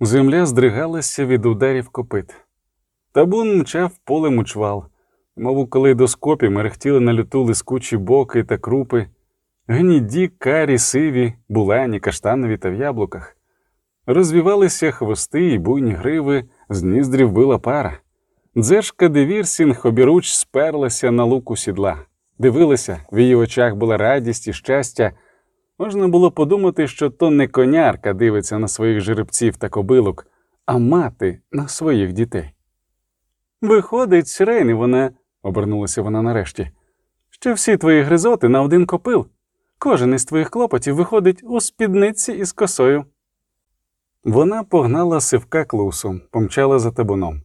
Земля здригалася від ударів копит. Табун мчав полем у чвал, мов у калейдоскопі мерехтіли на льоту лискучі боки та крупи, гніді, карі, сиві, булані, каштанові та в яблуках. Розвівалися хвости і буйні гриви, з ніздрів била пара. Дзержка Девірсінг обіруч сперлася на луку сідла. Дивилася, в її очах була радість і щастя. Можна було подумати, що то не конярка дивиться на своїх жеребців та кобилок, а мати на своїх дітей. Виходить, Рейни вона, обернулася вона нарешті, що всі твої гризоти на один копил. Кожен із твоїх клопотів виходить у спідниці із косою. Вона погнала сивка клусом, помчала за табуном.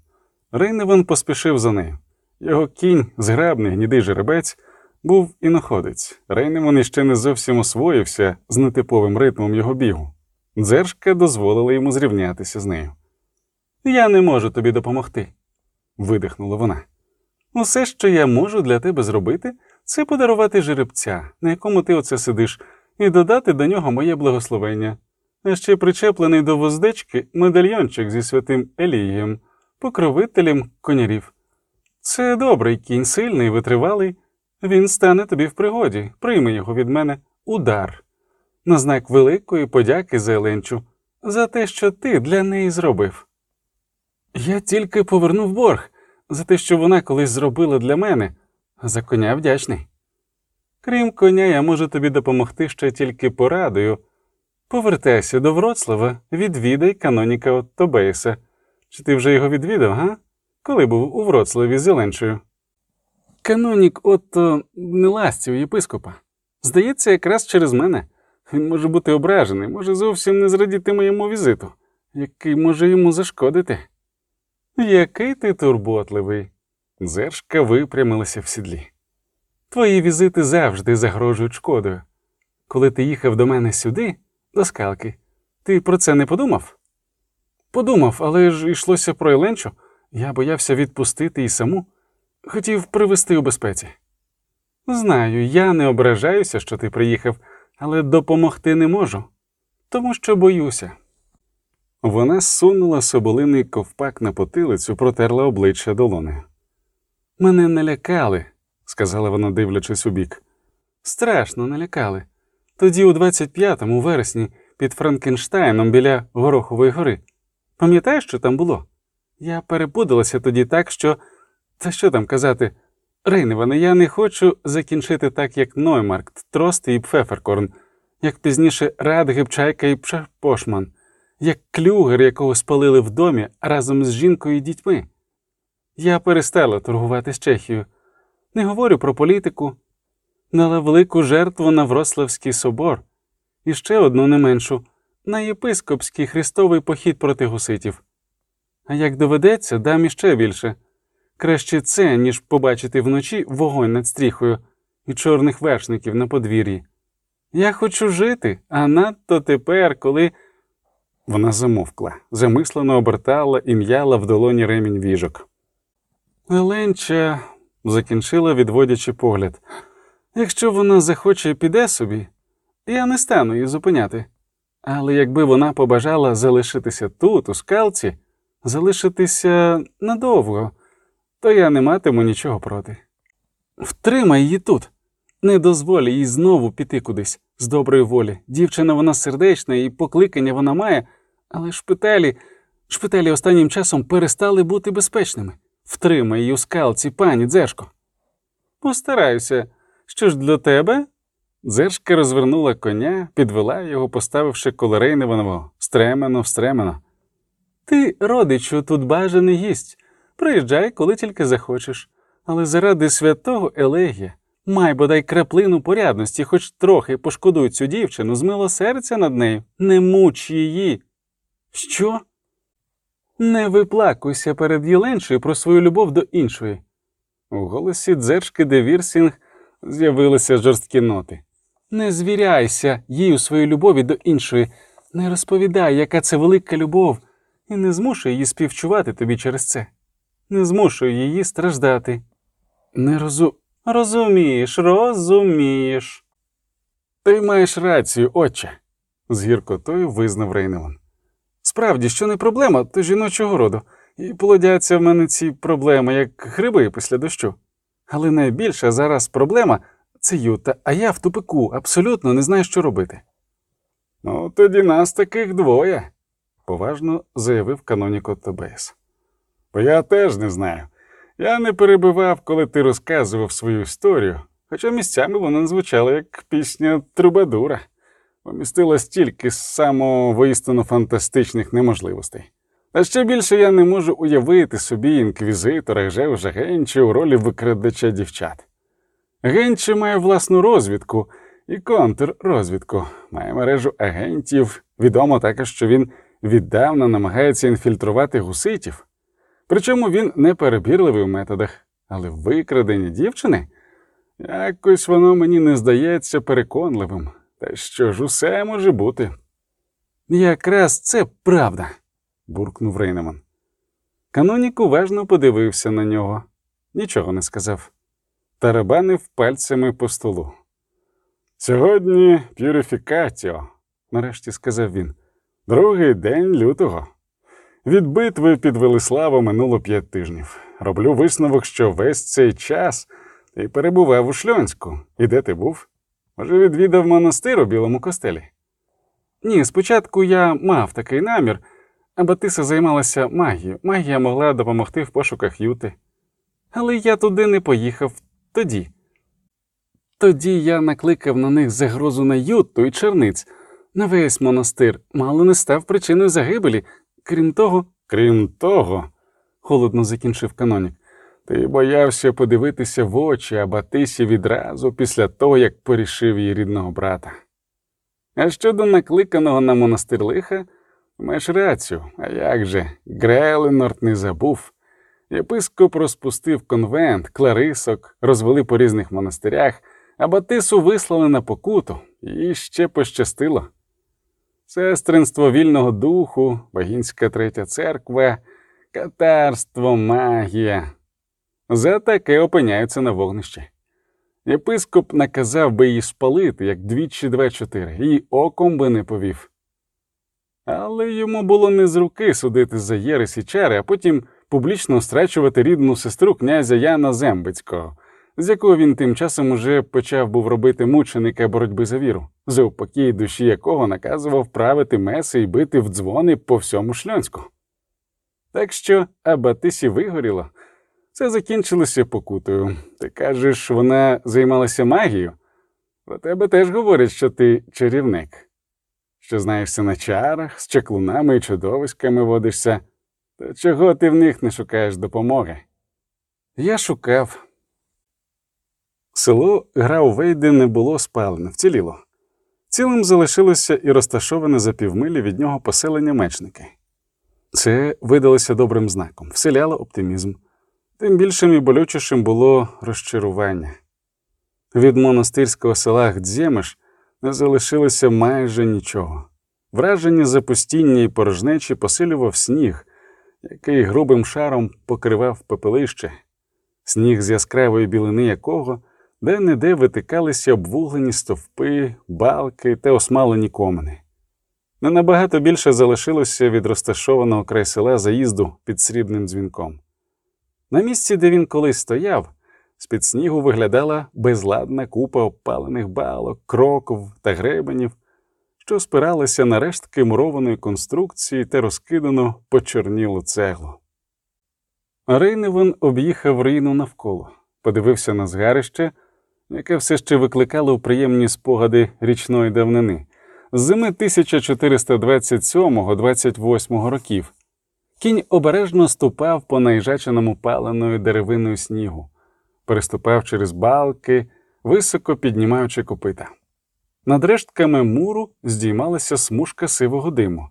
Рейневан поспішив за нею. Його кінь, зграбний гнідий жеребець, був іноходець. Рейневан іще не зовсім освоївся з нетиповим ритмом його бігу. Дзержка дозволила йому зрівнятися з нею. Я не можу тобі допомогти, видихнула вона. Усе, що я можу для тебе зробити, це подарувати жеребця, на якому ти оце сидиш, і додати до нього моє благословення. А ще причеплений до воздечки медальйончик зі святим Елієм, покровителем конярів. Це добрий кінь, сильний, витривалий. Він стане тобі в пригоді, прийми його від мене удар, на знак великої подяки за Еленчу, за те, що ти для неї зробив. Я тільки повернув борг за те, що вона колись зробила для мене, за коня вдячний. Крім коня, я можу тобі допомогти ще тільки порадою. Повертайся до Вроцлава, відвідай каноніка Отто Бейса. Чи ти вже його відвідав, га? Коли був у Вроцлаві з Зеленчою? Канонік Отто не ластів єпископа. Здається, якраз через мене. Він може бути ображений, може зовсім не зрадіти моєму візиту, який може йому зашкодити. Який ти турботливий. Зершка випрямилася в сідлі. Твої візити завжди загрожують шкодою. Коли ти їхав до мене сюди, до скалки, ти про це не подумав? Подумав, але ж йшлося про Еленчу. Я боявся відпустити і саму. Хотів привести у безпеці. Знаю, я не ображаюся, що ти приїхав, але допомогти не можу, тому що боюся. Вона сунула соболиний ковпак на потилицю, протерла обличчя долонею. Мене не лякали, сказала вона, дивлячись у бік. Страшно не лякали. Тоді, у 25-му вересні, під Франкенштайном біля Горохової гори. Пам'ятаєш, що там було? Я перепудилася тоді так, що. Та що там казати? Рейневане, я не хочу закінчити так, як Ноймаркт, Трости і Пфеферкорн, як пізніше Радгеб, Чайка і Пшепошман, як клюгер, якого спалили в домі разом з жінкою і дітьми. Я перестала торгувати з Чехією. Не говорю про політику, дала велику жертву на Врославський собор і ще одну не меншу на єпископський хрестовий похід проти гуситів. А як доведеться, дам іще більше. Краще це, ніж побачити вночі вогонь над стріхою і чорних вершників на подвір'ї. Я хочу жити, а надто тепер, коли. Вона замовкла, замислено обертала і м'яла в долоні ремінь віжок. Еленча закінчила, відводячи погляд. Якщо вона захоче піде собі, я не стану її зупиняти. Але якби вона побажала залишитися тут, у скалці, залишитися надовго, то я не матиму нічого проти. Втримай її тут, не дозволь їй знову піти кудись з доброї волі. Дівчина вона сердечна і покликання вона має, але шпиталі, шпиталі останнім часом перестали бути безпечними. Втримай її у скалці, пані Дзешко. Постараюся. Що ж для тебе? Дзержка розвернула коня, підвела його, поставивши коло Рейневанового, стремено, стремено. Ти, родичу, тут бажаний гість. Приїжджай, коли тільки захочеш. Але заради святого Елегія, май бодай краплину порядності, хоч трохи пошкодуй цю дівчину, з милосердя над нею, не муч її. Що? Не виплакуйся перед Єленшою про свою любов до іншої. У голосі Дзержки Девірсінг з'явилися жорсткі ноти. Не звіряйся їй у своїй любові до іншої, не розповідай, яка це велика любов, і не змушуй її співчувати тобі через це. Не змушуй її страждати. Не розу... Розумієш, розумієш. Ти маєш рацію, отче, з гіркотою визнав Рейневан. Справді, що не проблема, то жіночого роду, і плодяться в мене ці проблеми, як гриби після дощу. Але найбільша зараз проблема це Юта, а я в тупику абсолютно не знаю, що робити. Ну, тоді нас таких двоє, поважно заявив каноніко Тобейс. Бо я теж не знаю. Я не перебивав, коли ти розказував свою історію, хоча місцями вона звучала як пісня Трубадура, помістила стільки само воістину фантастичних неможливостей. А ще більше я не можу уявити собі інквізитора Жевжа Генчі у ролі викрадача дівчат. Генчі має власну розвідку і контррозвідку, має мережу агентів. Відомо також, що він віддавна намагається інфільтрувати гуситів. Причому він не перебірливий у методах, але викрадення дівчини якось воно мені не здається переконливим. Та що ж усе може бути? Якраз це правда, буркнув Рейнеман. Канонік уважно подивився на нього, нічого не сказав. Тарабанив пальцями по столу. Сьогодні п'юрифікаціо, нарешті сказав він. Другий день лютого. Від битви під Велиславом минуло п'ять тижнів. Роблю висновок, що весь цей час ти перебував у Шльонську. І де ти був? Може, відвідав монастир у Білому костелі? Ні, спочатку я мав такий намір, а Батиса займалася магією. Магія могла допомогти в пошуках Юти. Але я туди не поїхав тоді. Тоді я накликав на них загрозу на Юту і черниць. На весь монастир мало не став причиною загибелі. Крім того, крім того, холодно закінчив канонік, ти боявся подивитися в очі Абатисі відразу після того, як порішив її рідного брата. А щодо накликаного на монастир лиха, маєш рацію, а як же, Греленорд не забув. Єпископ розпустив конвент, кларисок, розвели по різних монастирях, а Батису вислали на покуту, і ще пощастило. Сестринство вільного духу, Богінська третя церква, катарство, магія. За таке опиняються на вогнищі. Єпископ наказав би її спалити, як двічі два чотири, і оком би не повів. Але йому було не з руки судити за єресь і чари, а потім публічно страчувати рідну сестру князя Яна Зембицького, з якого він тим часом уже почав був робити мученика боротьби за віру, за упокій душі якого наказував правити меси і бити в дзвони по всьому шльонську. Так що Абатисі вигоріло, це закінчилося покутою. Ти кажеш, вона займалася магією? Про тебе теж говорять, що ти чарівник, що знаєшся на чарах, з чаклунами і чудовиськами водишся. То чого ти в них не шукаєш допомоги? Я шукав. Село Граувейди не було спалене, вціліло. Цілим залишилося і розташоване за півмилі від нього поселення мечники. Це видалося добрим знаком, вселяло оптимізм. Тим більшим і болючішим було розчарування. Від монастирського села Гдзємеш не залишилося майже нічого. Враження запустіння і порожнечі посилював сніг, який грубим шаром покривав пепелище, сніг з яскравої білини якого де не де витикалися обвуглені стовпи, балки та осмалені комини. Не набагато більше залишилося від розташованого край села заїзду під срібним дзвінком. На місці, де він колись стояв, з-під снігу виглядала безладна купа обпалених балок, кроків та гребенів, що спиралися на рештки мурованої конструкції та розкидану почорнілу цеглу. Рейневен об'їхав руїну навколо, подивився на згарище, яке все ще викликало приємні спогади річної давнини, з зими 1427-28 років. Кінь обережно ступав по наїжаченому паленою деревиною снігу, переступав через балки, високо піднімаючи копита. Над рештками муру здіймалася смужка сивого диму,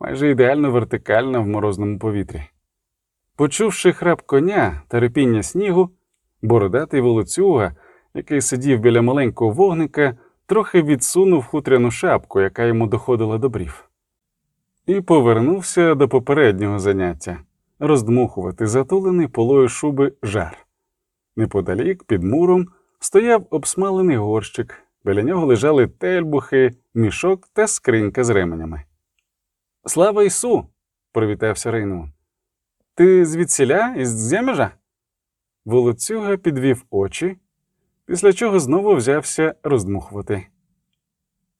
майже ідеально вертикальна в морозному повітрі. Почувши храп коня та репіння снігу, бородатий волоцюга, який сидів біля маленького вогника, трохи відсунув хутряну шапку, яка йому доходила до брів і повернувся до попереднього заняття роздмухувати затулений полою шуби жар. Неподалік, під муром, стояв обсмалений горщик, біля нього лежали тельбухи, мішок та скринька з ременями. Слава Ісу! привітався Рейневан. Ти звідсіля із Зямежа? Волоцюга підвів очі, після чого знову взявся роздмухувати.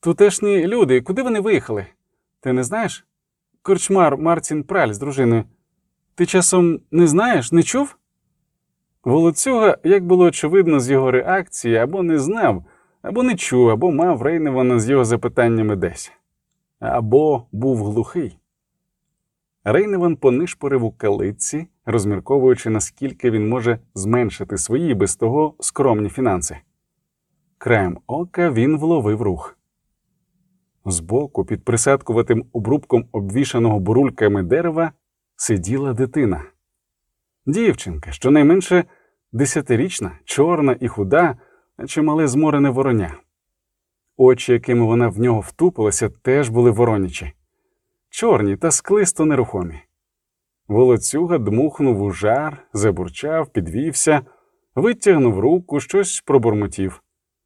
Тутешні люди, куди вони виїхали? Ти не знаєш? Корчмар Мартін Праль з дружиною. Ти часом не знаєш, не чув? Волоцюга, як було очевидно з його реакції, або не знав, або не чув, або мав Рейневана з його запитаннями десь, або був глухий. Рейневан понишпорив у калиці, розмірковуючи, наскільки він може зменшити свої без того скромні фінанси. Краєм ока він вловив рух. Збоку, під присадкуватим обрубком обвішаного бурульками дерева, сиділа дитина. Дівчинка, щонайменше десятирічна, чорна і худа, наче мале зморене вороня. Очі, якими вона в нього втупилася, теж були воронячі, чорні та склисто нерухомі. Волоцюга дмухнув у жар, забурчав, підвівся, витягнув руку, щось пробурмотів.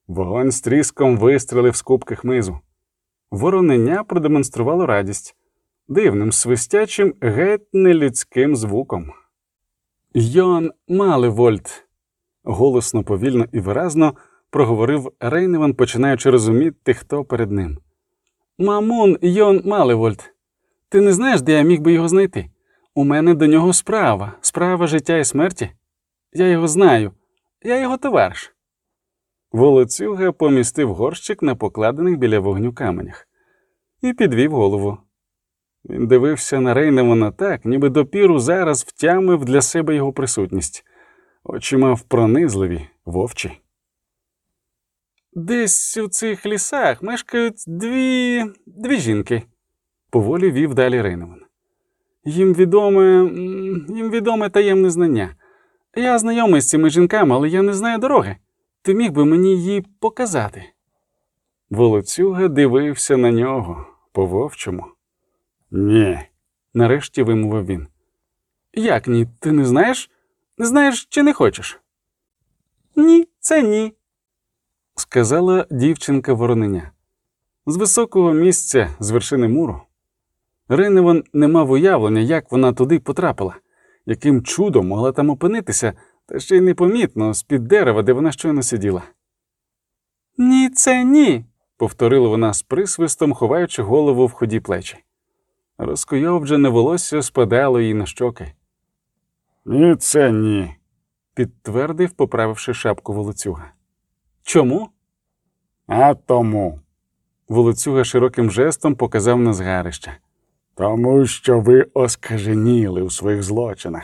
Вогонь з тріском вистрелив з кубки хмизу. Вороненя продемонструвало радість дивним свистячим, геть нелюдським звуком. Йон Малевольт, голосно, повільно і виразно проговорив Рейневан, починаючи розуміти, хто перед ним. Мамун Йон Малевольт, ти не знаєш, де я міг би його знайти? У мене до нього справа, справа життя і смерті. Я його знаю, я його товариш. Волоцюга помістив горщик на покладених біля вогню каменях і підвів голову. Він дивився на Рейневана так, ніби допіру зараз втямив для себе його присутність. Очі мав пронизливі, вовчі. Десь у цих лісах мешкають дві дві жінки, поволі вів далі Рейневан. Їм відоме їм відоме таємне знання. Я знайомий з цими жінками, але я не знаю дороги. Ти міг би мені її показати. Волоцюга дивився на нього по вовчому. Ні, нарешті вимовив він. Як ні? Ти не знаєш? Не знаєш чи не хочеш? Ні, це ні, сказала дівчинка вороненя. З високого місця, з вершини муру. Рейневан не мав уявлення, як вона туди потрапила, яким чудом могла там опинитися, та ще й непомітно з-під дерева, де вона щойно сиділа. Ні, це ні, повторила вона з присвистом, ховаючи голову в ході плечі. Розкойовджене волосся спадало їй на щоки. Ні, це ні, підтвердив, поправивши шапку волоцюга. Чому? А тому. Волоцюга широким жестом показав на згарище. Тому що ви оскаженіли у своїх злочинах,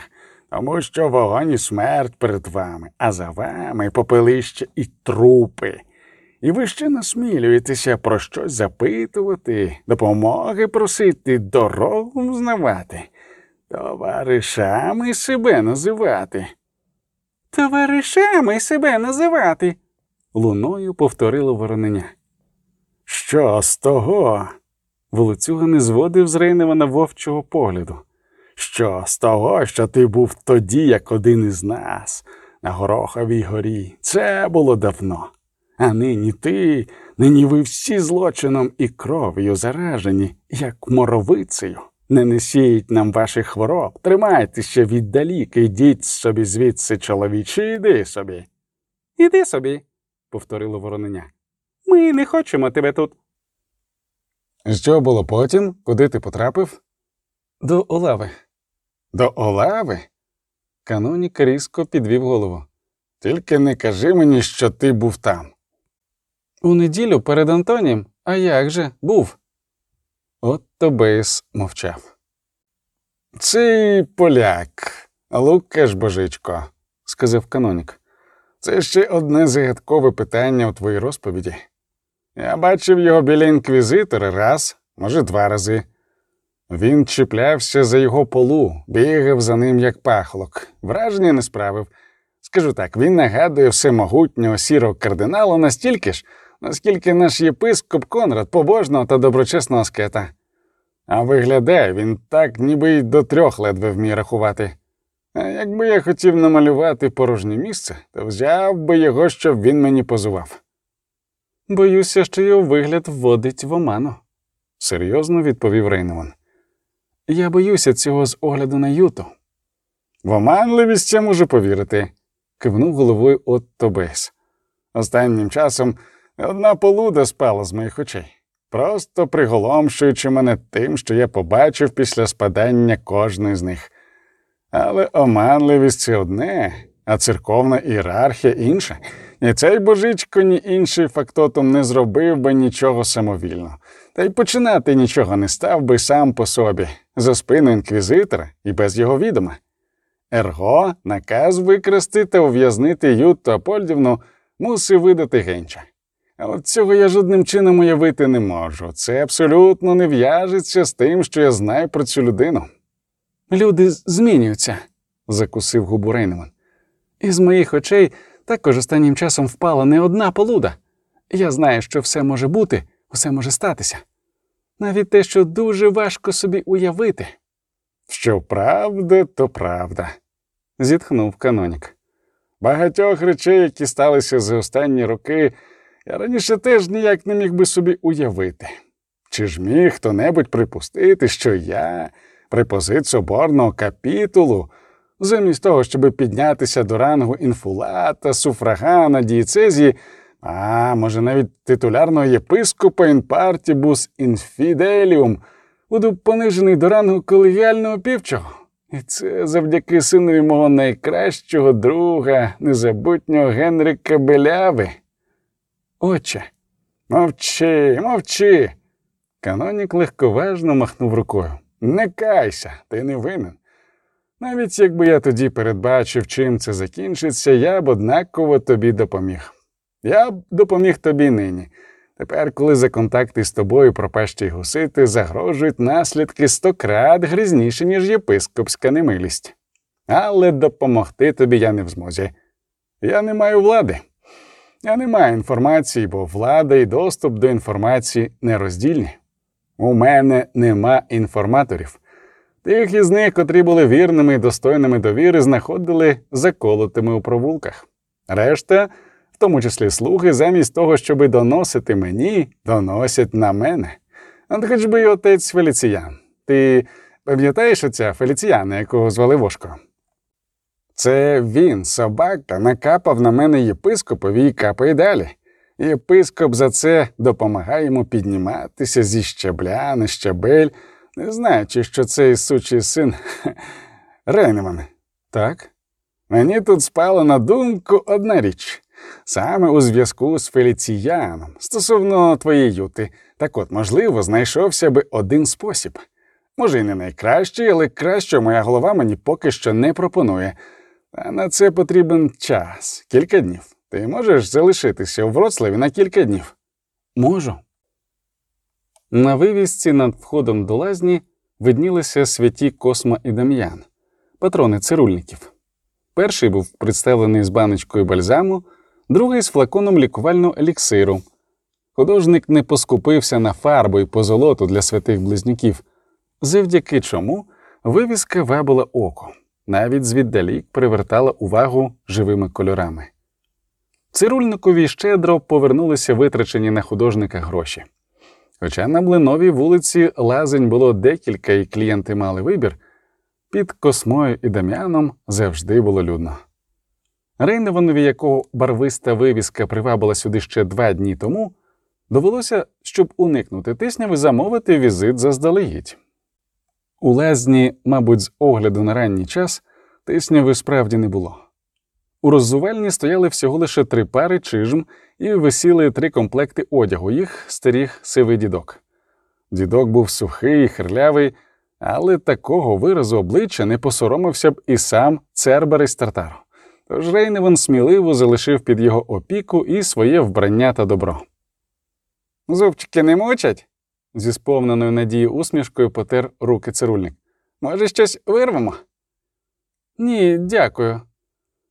тому що вогонь і смерть перед вами, а за вами попелище і трупи. І ви ще насмілюєтеся про щось запитувати, допомоги просити, дорогу взнавати, товаришами себе називати. Товаришами себе називати, луною повторило вороненя. Що з того? Волоцюга не зводив з Рейневана вовчого погляду. Що з того, що ти був тоді, як один із нас, на Гороховій горі? Це було давно. А нині ти, нині ви всі злочином і кров'ю заражені, як моровицею. Не несіть нам ваших хвороб, тримайтеся віддалік, ідіть собі звідси, чоловічі, іди собі. Іди собі, повторило вороненя. Ми не хочемо тебе тут. Що було потім? Куди ти потрапив? До Олави. До Олави? Канонік різко підвів голову. Тільки не кажи мені, що ти був там. У неділю перед Антонієм, а як же був? Отто Бейс мовчав. Цей поляк, Лукаш Божичко, сказав канонік. Це ще одне загадкове питання у твоїй розповіді. Я бачив його біля інквізитора раз, може, два рази. Він чіплявся за його полу, бігав за ним, як пахлок, враження не справив. Скажу так, він нагадує всемогутнього сірого кардинала настільки ж, наскільки наш єпископ Конрад побожного та доброчесного аскета. А виглядає він так, ніби й до трьох ледве вміє рахувати. А якби я хотів намалювати порожнє місце, то взяв би його, щоб він мені позував. Боюся, що його вигляд вводить в оману, серйозно відповів Рейневан. Я боюся цього з огляду на Юту. В оманливість я можу повірити, кивнув головою Отто Бейс. Останнім часом одна полуда спала з моїх очей, просто приголомшуючи мене тим, що я побачив після спадання кожної з них. Але оманливість це одне, а церковна ієрархія інша. І цей божичко, ні інший фактотом не зробив би нічого самовільно, та й починати нічого не став би сам по собі, за спину інквізитора і без його відома. Ерго наказ викрасти та ув'язнити Ютту Апольдівну мусив видати генча. А от цього я жодним чином уявити не можу. Це абсолютно не в'яжеться з тим, що я знаю про цю людину. Люди змінюються, закусив губу Рейнеман. Із моїх очей також останнім часом впала не одна полуда. Я знаю, що все може бути, все може статися. Навіть те, що дуже важко собі уявити. Що правда, то правда, зітхнув канонік. Багатьох речей, які сталися за останні роки, я раніше теж ніяк не міг би собі уявити. Чи ж міг хто небудь припустити, що я, припозит соборного капітулу, замість того, щоб піднятися до рангу інфулата, суфрагана, дієцезії, а може навіть титулярного єпископа інпартібус інфіделіум, буду понижений до рангу колегіального півчого. І це завдяки синові мого найкращого друга, незабутнього Генрика Беляви. Отче, мовчи, мовчи. Канонік легковажно махнув рукою. Не кайся, ти не винен. Навіть якби я тоді передбачив, чим це закінчиться, я б однаково тобі допоміг. Я б допоміг тобі нині. Тепер, коли за контакти з тобою пропащі гусити загрожують наслідки стократ грізніші, ніж єпископська немилість. Але допомогти тобі я не в змозі. Я не маю влади. Я не маю інформації, бо влада і доступ до інформації нероздільні. У мене нема інформаторів. Тих із них, котрі були вірними і достойними довіри, знаходили заколотими у провулках. Решта, в тому числі слуги, замість того, щоби доносити мені, доносять на мене. От хоч би й отець Феліціян. Ти пам'ятаєш оця Феліціяна, якого звали Вошко? Це він, собака, накапав на мене єпископові і капає далі. Єпископ за це допомагає йому підніматися зі щебля на щабель, не знаючи, що цей сучий син Рейнеман. Так? Мені тут спала на думку одна річ. Саме у зв'язку з Феліціяном, стосовно твоєї юти, так от, можливо, знайшовся би один спосіб. Може, і не найкращий, але краще моя голова мені поки що не пропонує. А на це потрібен час, кілька днів. Ти можеш залишитися у Вроцлаві на кілька днів? Можу. На вивісці над входом до лазні виднілися святі Косма і Дам'ян, патрони цирульників. Перший був представлений з баночкою бальзаму, другий з флаконом лікувального еліксиру. Художник не поскупився на фарбу і позолоту для святих близнюків, завдяки чому вивіска вабила око, навіть звіддалік привертала увагу живими кольорами. Цирульникові щедро повернулися витрачені на художника гроші. Хоча на блиновій вулиці лазень було декілька, і клієнти мали вибір, під космою і дам'яном завжди було людно. Рейневанові, якого барвиста вивіска привабила сюди ще два дні тому, довелося, щоб уникнути тисняви, замовити візит заздалегідь. У лазні, мабуть, з огляду на ранній час, тисняви справді не було. У роззувальні стояли всього лише три пари чижм і висіли три комплекти одягу, їх старіх сивий дідок. Дідок був сухий, хирлявий, але такого виразу обличчя не посоромився б і сам Цербер із Тартару. Тож Рейневан сміливо залишив під його опіку і своє вбрання та добро. Зубчики не мучать? зі сповненою надією усмішкою потер руки цирульник. Може, щось вирвемо? Ні, дякую.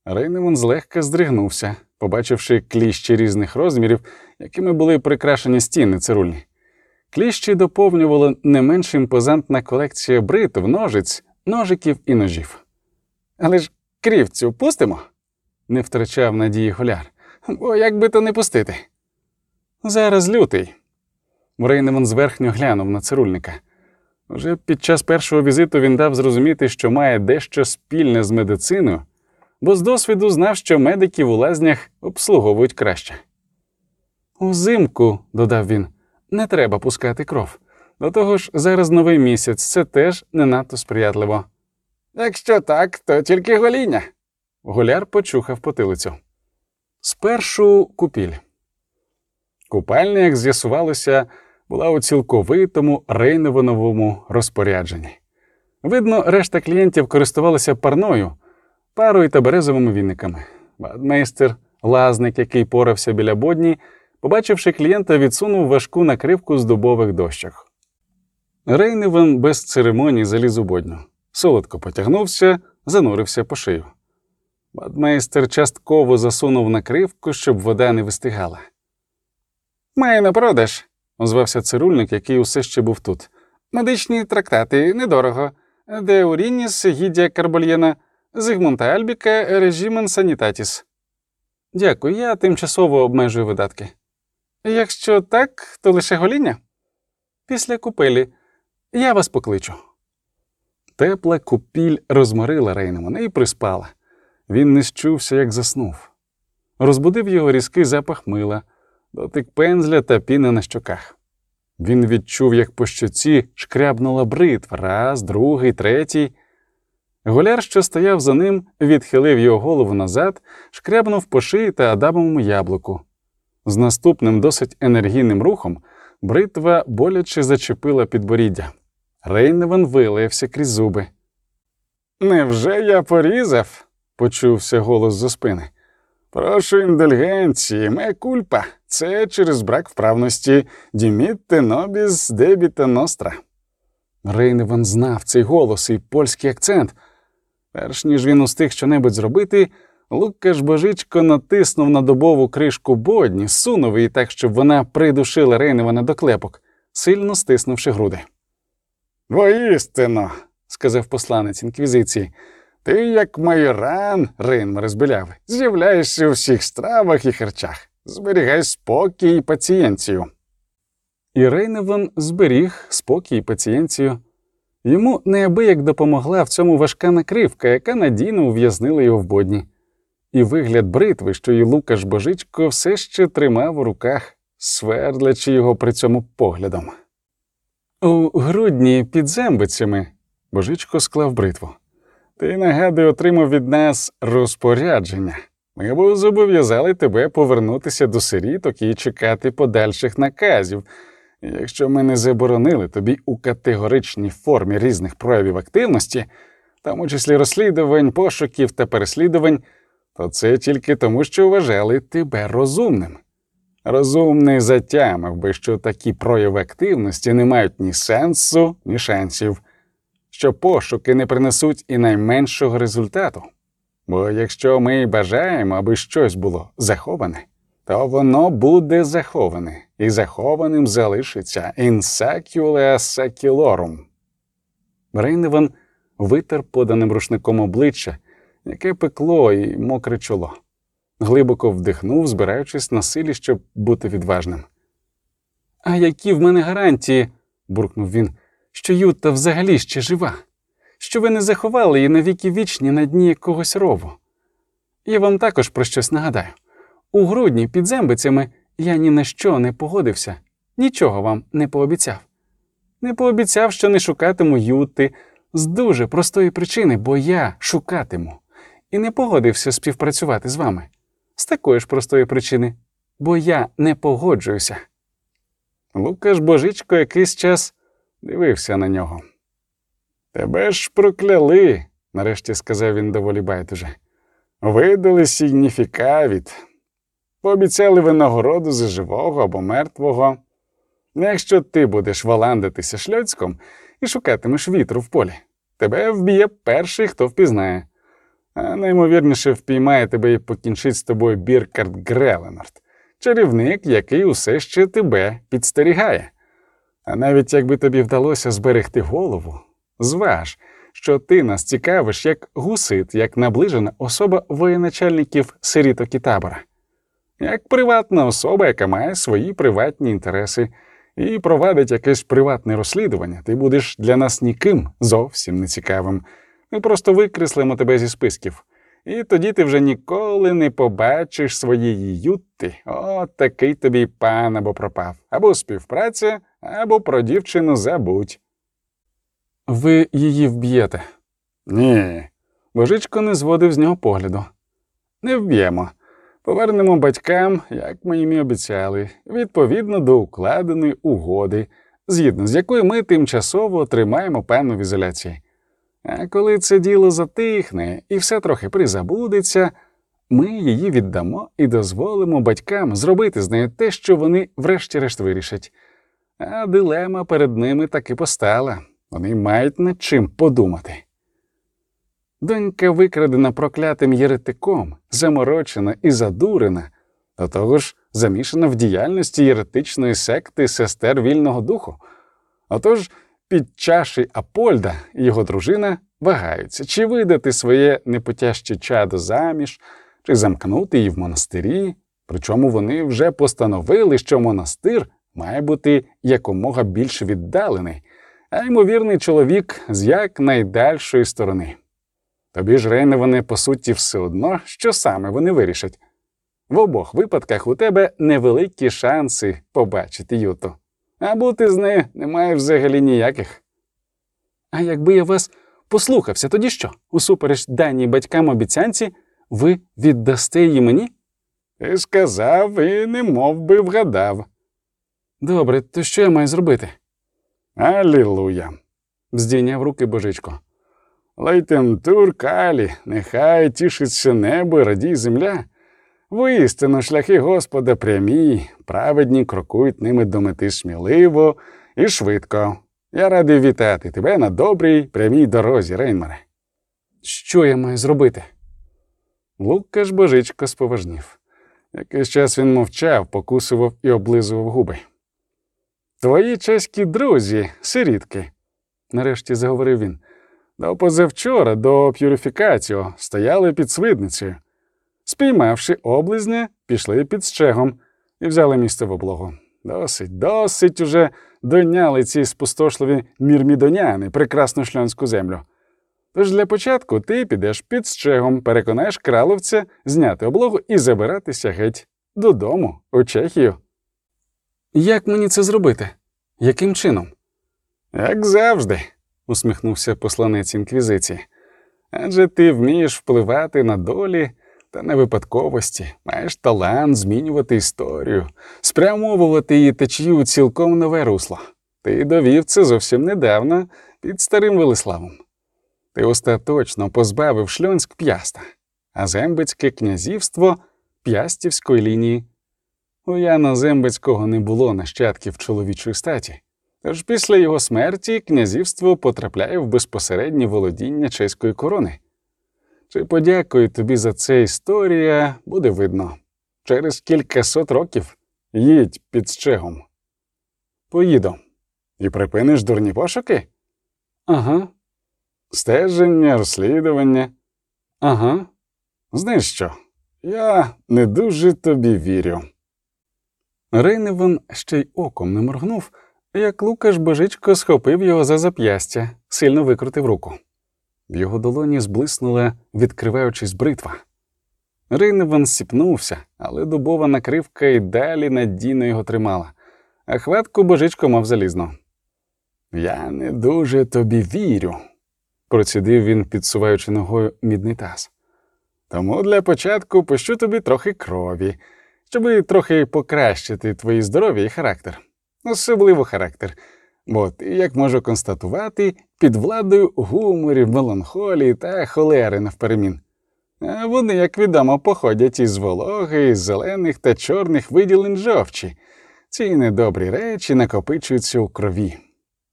Рейневан злегка здригнувся, побачивши кліщі різних розмірів, якими були прикрашені стіни цирульні. Кліщі доповнювала не менш імпозантна колекція бритв, ножиць, ножиків і ножів. Але ж крівцю пустимо? не втрачав надії голяр. Бо як би то не пустити. Зараз лютий. Рейнеман зверхньо глянув на цирульника. Уже під час першого візиту він дав зрозуміти, що має дещо спільне з медициною, бо з досвіду знав, що медиків у лазнях обслуговують краще. Узимку, додав він, не треба пускати кров. До того ж, зараз новий місяць, це теж не надто сприятливо. Якщо так, то тільки гоління. Гуляр почухав потилицю. Спершу купіль. Купальня, як з'ясувалося, була у цілковитому рейновановому розпорядженні. Видно, решта клієнтів користувалися парною, парою та березовими вінниками. Бадмейстер, лазник, який порався біля бодні, побачивши клієнта, відсунув важку накривку з дубових дощок. Рейневан без церемоній заліз у бодню. Солодко потягнувся, занурився по шию. Бадмейстер частково засунув накривку, щоб вода не вистигала. Має на продаж, озвався цирульник, який усе ще був тут. Медичні трактати недорого. Де Урініс, Гідія Карбольєна, Зигмунта Альбіка, режимен санітатіс. Дякую, я тимчасово обмежую видатки. Якщо так, то лише гоління? Після купелі. Я вас покличу. Тепла купіль розморила Рейнемана і приспала. Він не щувся, як заснув. Розбудив його різкий запах мила, дотик пензля та піни на щоках. Він відчув, як по щоці шкрябнула бритва раз, другий, третій. Голяр, що стояв за ним, відхилив його голову назад, шкрябнув по шиї та адамовому яблуку. З наступним досить енергійним рухом бритва боляче зачепила підборіддя. Рейневан вилаявся крізь зуби. Невже я порізав? почувся голос за спини. Прошу індульгенції, ме кульпа. Це через брак вправності дімітте нобіс дебіта ностра. Рейневан знав цей голос і польський акцент. Перш ніж він устиг щонебудь зробити, Лукаш Божичко натиснув на добову кришку бодні, сунув її так, щоб вона придушила Рейневана до клепок, сильно стиснувши груди. Воістину, сказав посланець інквізиції, ти, як майоран, Рейнмер збіляв, з'являєшся у всіх стравах і харчах. Зберігай спокій і пацієнцію. І Рейневан зберіг спокій і пацієнцію. Йому неабияк допомогла в цьому важка накривка, яка надійно ув'язнила його в бодні, і вигляд бритви, що й Лукаш Божичко все ще тримав у руках, свердлячи його при цьому поглядом. У грудні під зембицями Божичко склав бритву. Ти, нагадую, отримав від нас розпорядження. Ми б зобов'язали тебе повернутися до сиріток і чекати подальших наказів. Якщо ми не заборонили тобі у категоричній формі різних проявів активності, в тому числі розслідувань, пошуків та переслідувань, то це тільки тому, що вважали тебе розумним. Розумний затямив би, що такі прояви активності не мають ні сенсу, ні шансів, що пошуки не принесуть і найменшого результату. Бо якщо ми бажаємо, аби щось було заховане, то воно буде заховане, і захованим залишиться інсакюле сакілорум. Рейневан витер поданим рушником обличчя, яке пекло і мокре чоло. Глибоко вдихнув, збираючись на силі, щоб бути відважним. А які в мене гарантії, буркнув він, що Юта взагалі ще жива, що ви не заховали її навіки вічні на дні якогось рову. Я вам також про щось нагадаю. У грудні під зембицями я ні на що не погодився, нічого вам не пообіцяв. Не пообіцяв, що не шукатиму Юти з дуже простої причини, бо я шукатиму, і не погодився співпрацювати з вами. З такої ж простої причини, бо я не погоджуюся. Лукаш Божичко якийсь час дивився на нього. Тебе ж прокляли, нарешті сказав він доволі байдуже. Видали сігніфікавіт, пообіцяли винагороду за живого або мертвого. Якщо ти будеш валандитися шльоцьком і шукатимеш вітру в полі, тебе вб'є перший, хто впізнає а наймовірніше впіймає тебе і покінчить з тобою Біркард Греленорд, чарівник, який усе ще тебе підстерігає. А навіть якби тобі вдалося зберегти голову, зваж, що ти нас цікавиш як гусит, як наближена особа воєначальників сиріток і табора, як приватна особа, яка має свої приватні інтереси, і провадить якесь приватне розслідування, ти будеш для нас ніким зовсім не цікавим. Ми просто викреслимо тебе зі списків. І тоді ти вже ніколи не побачиш своєї ютти. От такий тобі пан або пропав. Або співпраця, або про дівчину забудь. Ви її вб'єте? Ні. Божичко не зводив з нього погляду. Не вб'ємо. Повернемо батькам, як ми їм і обіцяли, відповідно до укладеної угоди, згідно з якою ми тимчасово тримаємо певну в ізоляції. А коли це діло затихне і все трохи призабудеться, ми її віддамо і дозволимо батькам зробити з нею те, що вони врешті-решт вирішать. А дилема перед ними таки постала вони мають над чим подумати. Донька викрадена проклятим єретиком, заморочена і задурена, до того ж замішана в діяльності єретичної секти сестер вільного духу. Отож, під чаші Апольда його дружина вагаються, чи видати своє непотяще чадо заміж, чи замкнути її в монастирі, причому вони вже постановили, що монастир має бути якомога більш віддалений, а ймовірний чоловік з якнайдальшої сторони. Тобі ж, Рейне, вони по суті все одно, що саме вони вирішать. В обох випадках у тебе невеликі шанси побачити Юту, а бути з нею немає взагалі ніяких. А якби я вас послухався, тоді що? Усупереч даній батькам обіцянці, ви віддасте її мені? Ти сказав і не мов би вгадав. Добре, то що я маю зробити? Алілуя. здійняв руки божичко. Лейтентур Калі, нехай тішиться небо і радій земля. Воістину шляхи Господа прямі, праведні крокують ними до мети сміливо і швидко. Я радий вітати тебе на добрій прямій дорозі, Рейнмаре. Що я маю зробити? Лукаш божичко споважнів. Якийсь час він мовчав, покусував і облизував губи. Твої чеські друзі, сирітки, нарешті заговорив він. До позавчора, до п'юрифікаціо, стояли під свидницею. Спіймавши облизня, пішли під щегом і взяли місце в облогу. Досить, досить уже доняли ці спустошливі мірмідоняни прекрасну шльонську землю. Тож для початку ти підеш під щегом, переконаєш краловця зняти облогу і забиратися геть додому, у Чехію. Як мені це зробити? Яким чином? Як завжди усміхнувся посланець інквізиції. Адже ти вмієш впливати на долі та на випадковості, маєш талант змінювати історію, спрямовувати її течію у цілком нове русло. Ти довів це зовсім недавно під старим Велиславом. Ти остаточно позбавив шльонськ п'яста, а Зембицьке князівство п'ястівської лінії. У Яна Зембицького не було нащадків чоловічої статі. Тож після його смерті князівство потрапляє в безпосереднє володіння чеської корони. Чи подякую тобі за це історія, буде видно. Через кількасот років їдь під щегом. Поїду. І припиниш дурні пошуки? Ага. Стеження, розслідування. Ага. Знаєш що? Я не дуже тобі вірю. Рейневан ще й оком не моргнув як Лукаш божичко схопив його за зап'ястя, сильно викрутив руку. В його долоні зблиснула, відкриваючись бритва. Рейневан сіпнувся, але дубова накривка й далі надійно його тримала, а хватку божичко мав залізно. Я не дуже тобі вірю, процідив він, підсуваючи ногою мідний таз. Тому для початку пощу тобі трохи крові, щоби трохи покращити твої здоров'я і характер особливо характер, бо ти, як можу констатувати, під владою гуморів, меланхолії та холери навперемін. А вони, як відомо, походять із вологи, із зелених та чорних виділень жовчі. Ці недобрі речі накопичуються у крові.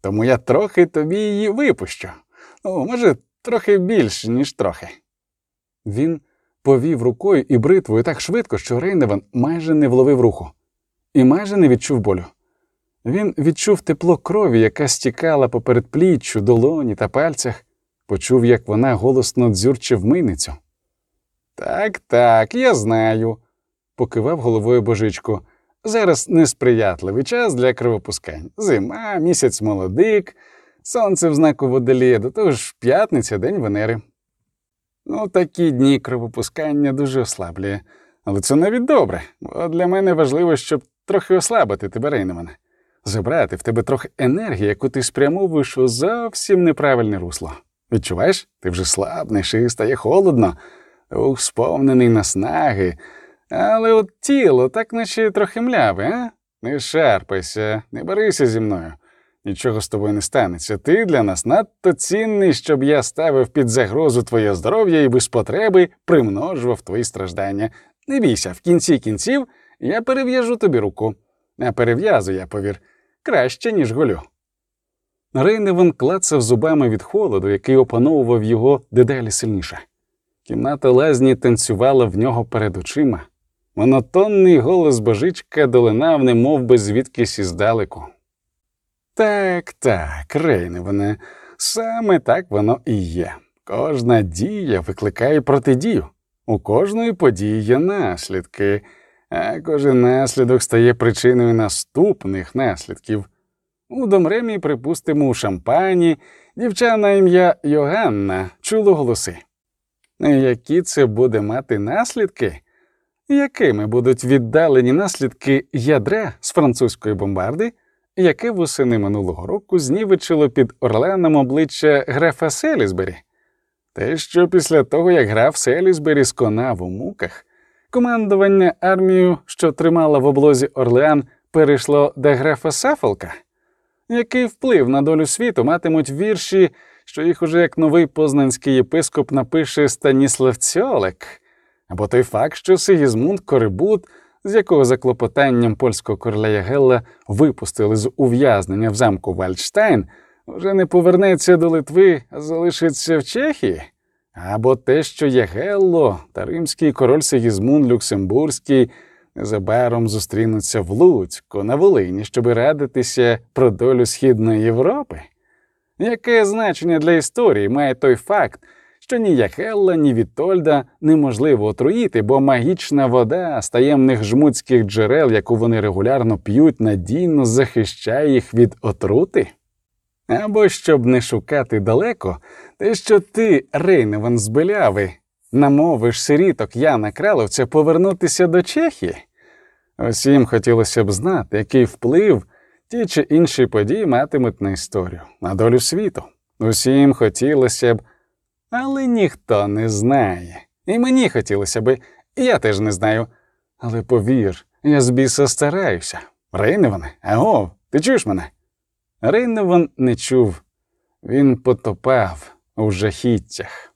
Тому я трохи тобі її випущу. Ну, може, трохи більше, ніж трохи. Він повів рукою і бритвою так швидко, що Рейневан майже не вловив руху і майже не відчув болю. Він відчув тепло крові, яка стікала по передпліччю, долоні та пальцях, почув, як вона голосно дзюрче в мийницю. Так, так, я знаю, покивав головою божичко. Зараз несприятливий час для кровопускань. Зима, місяць молодик, сонце в знаку водолія, до того ж п'ятниця, день Венери. Ну, такі дні кровопускання дуже ослаблює. Але це навіть добре, бо для мене важливо, щоб трохи ослабити тебе, Рейнемане. Забрати в тебе трохи енергії, яку ти спрямовуєш у зовсім неправильне русло. Відчуваєш? Ти вже слабнеш і стає холодно, ух, сповнений наснаги. Але от тіло так наче трохи мляве, а? Не шарпайся, не борися зі мною. Нічого з тобою не станеться. Ти для нас надто цінний, щоб я ставив під загрозу твоє здоров'я і без потреби примножував твої страждання. Не бійся, в кінці кінців я перев'яжу тобі руку. А перев'язу я, повір, краще, ніж голю. Рейневан клацав зубами від холоду, який опановував його дедалі сильніше. Кімната лазні танцювала в нього перед очима. Монотонний голос божичка долинав, немов би звідкись іздалеку. Так, так, Рейневане, саме так воно і є. Кожна дія викликає протидію. У кожної події є наслідки, а кожен наслідок стає причиною наступних наслідків. У Домремі, припустимо, у шампані дівча на ім'я Йоганна чуло голоси. Які це буде мати наслідки? Якими будуть віддалені наслідки ядра з французької бомбарди, яке восени минулого року знівечило під Орлеаном обличчя графа Селісбері? Те, що після того, як граф Селісбері сконав у муках, командування армією, що тримала в облозі Орлеан, перейшло до графа Сафолка? Який вплив на долю світу матимуть вірші, що їх уже як новий познанський єпископ напише Станіслав Цьолек, або той факт, що Сигізмунд Корибут, з якого за клопотанням польського короля Ягелла випустили з ув'язнення в замку Вальдштайн, вже не повернеться до Литви, а залишиться в Чехії, або те, що Ягелло та римський король Сигізмунд Люксембурзький незабаром зустрінуться в Луцьку на Волині, щоб радитися про долю Східної Європи. Яке значення для історії має той факт, що ні Яхелла, ні Вітольда неможливо отруїти, бо магічна вода з таємних жмутських джерел, яку вони регулярно п'ють, надійно захищає їх від отрути? Або щоб не шукати далеко, те, що ти, Рейневан з Беляви, намовиш сиріток Яна Краловця повернутися до Чехії? Усім хотілося б знати, який вплив ті чи інші події матимуть на історію, на долю світу. Усім хотілося б, але ніхто не знає. І мені хотілося б, і я теж не знаю. Але повір, я з біса стараюся. Рейневане, аго, ти чуєш мене? Рейневан не чув, він потопав у жахіттях.